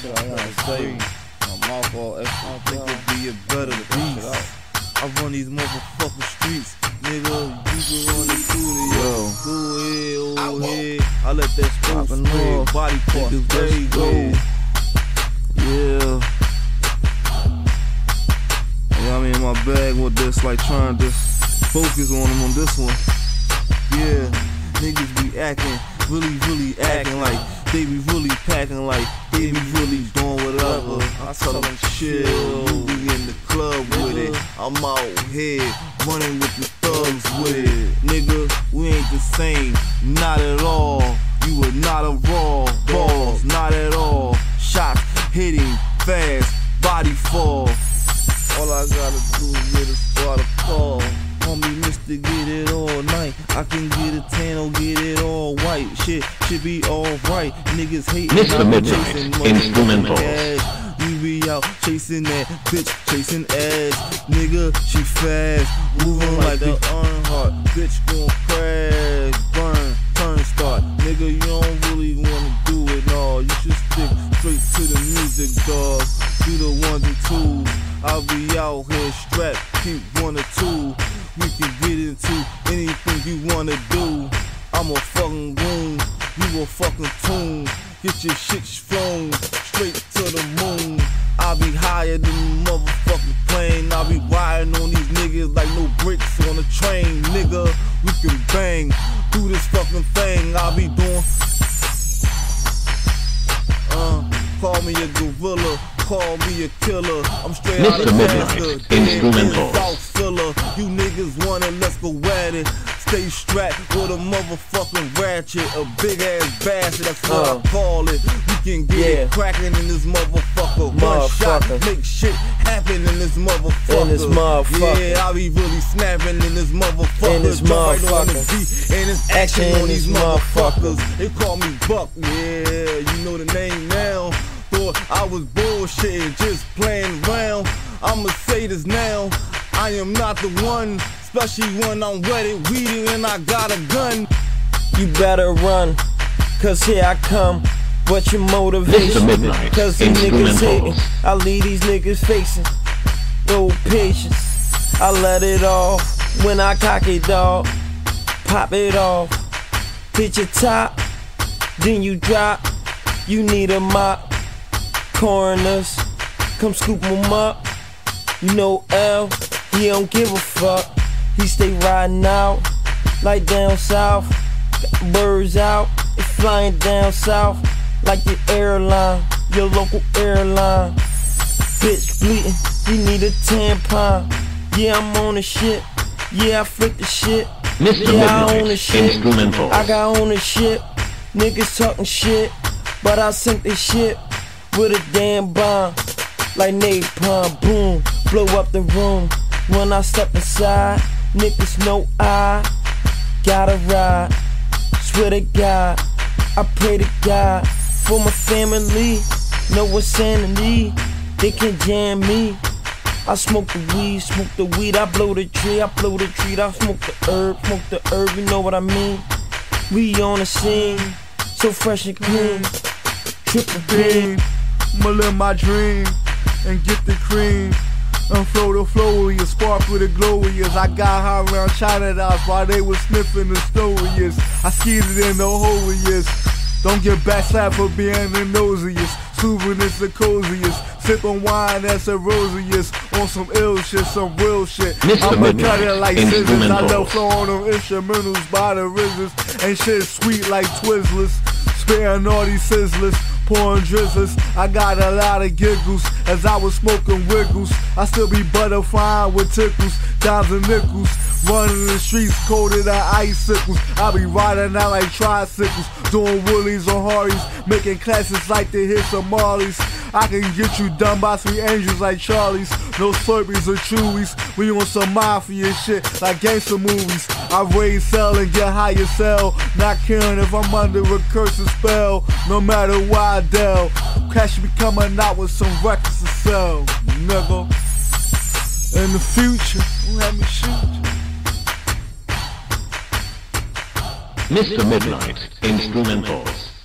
shit I wanna say. My mouth all extra. Think it'd be a better beast. I run these motherfucking streets. Nigga, you run the studio. Go oh. I let that smoke spread. Body parts everywhere. Yeah. Yeah, I'm in my bag with this, like trying to focus on them on this one. Yeah, niggas be acting, really, really acting like they be really packing like they be really doing whatever. I tell them chill, be in the club with it. I'm out here running with the thugs with it. Nigga, we ain't the same, not at all. You are not a raw balls, not at all. Shots hitting fast, body fall. All I gotta do is get a a call. Homie, Mr. Get It All Night. I can get a tan or get it. Shit should be alright. Niggas hating. Mr. Midnight, instrumental. We be out chasing that bitch, chasing ass. Nigga, she fast, moving like the Earnhardt. Bitch gon' crash, burn, turn start. Nigga, you don't really wanna do it, no. You should stick straight to the music, dog. Do the ones and twos. I'll be out here strapped, keep one or two. We can get into anything you wanna do. I'm a fucking goon, you a fucking tune. Get your shit flown straight to the moon. I'll be higher than the motherfucking plane. I'll be riding on these niggas like no brakes on a train, nigga. We can bang, do this fucking thing. I'll be doing. Uh, call me a gorilla, call me a killer. I'm straight out of Mr. Midnight, Alaska, dead in instrumental. South filler. You niggas wanna let's go at it. Stay strapped with a motherfucking ratchet, a big ass bastard. That's what Uh. I call it. We can get Yeah. it cracking in this motherfucker. One shot, make shit happen in this motherfucker. In this motherfucker. Yeah, I be really snapping in this motherfucker. In this Jump right on the beat, and it's action Action on these this motherfuckers. They call me Buck. Yeah, you know the name now. Thought I was bullshitting, just playing around. I'ma say this now. I am not the one, especially when I'm wetted, weeding, and I got a gun. You better run, cause here I come. What's your motivation? Midnight, Cause these niggas hating. I leave these niggas facing. No patience. I let it off when I cock it, dog. Pop it off. Hit your top, then you drop. You need a mop. Coroners, come scoop 'em up. You know L, he don't give a fuck. He stay riding out, like down south. Got birds out, they flying down south, like your airline, your local airline. Bitch bleeding, you need a tampon. Yeah, I'm on the shit. Yeah, I flick the shit. Mr. Yeah, I own the shit. instrumental. I got ownership. Niggas talking shit, but I sink this shit with a damn bomb. Like napalm, boom, blow up the room. When I step inside, niggas know I gotta ride. Swear to God, I pray to God for my family. No insanity, they can jam me. I smoke the weed, smoke the weed, I blow the tree, I blow the tree, I smoke the herb, smoke the herb, you know what I mean? We on the scene, so fresh and clean. Triple beam, I'ma live my dream and get the cream. And flow the flow with you, spark with the glow with you. I got high around China dolls while they was sniffing the snowiest. I skeeted in the holiest. Don't get backslapped for being the nosiest. Souvenirs the coziest. Sipping wine that's a rosiest. On some ill shit, some real shit. I'ma cut it like scissors. I love flowing them instrumentals by the rivers. And shit sweet like Twizzlers. Spitting all these sizzlers, pouring drizzlers. I got a lot of giggles as I was smoking wiggles. I still be butterflying with tickles, dimes and nickels. Running the streets colder than icicles. I be riding out like tricycles, doing woolies on Harleys, making classes like to hit some Marleys. I can get you done by three angels like Charlie's. No Slurpees or Chewies. We on some mafia shit like gangster movies. I raise sell and get higher sell. Not caring if I'm under a cursive spell. No matter where I deal. Cash be coming out with some records to sell. Nigga. In the future, let me shoot. Mr. Midnight, instrumentals.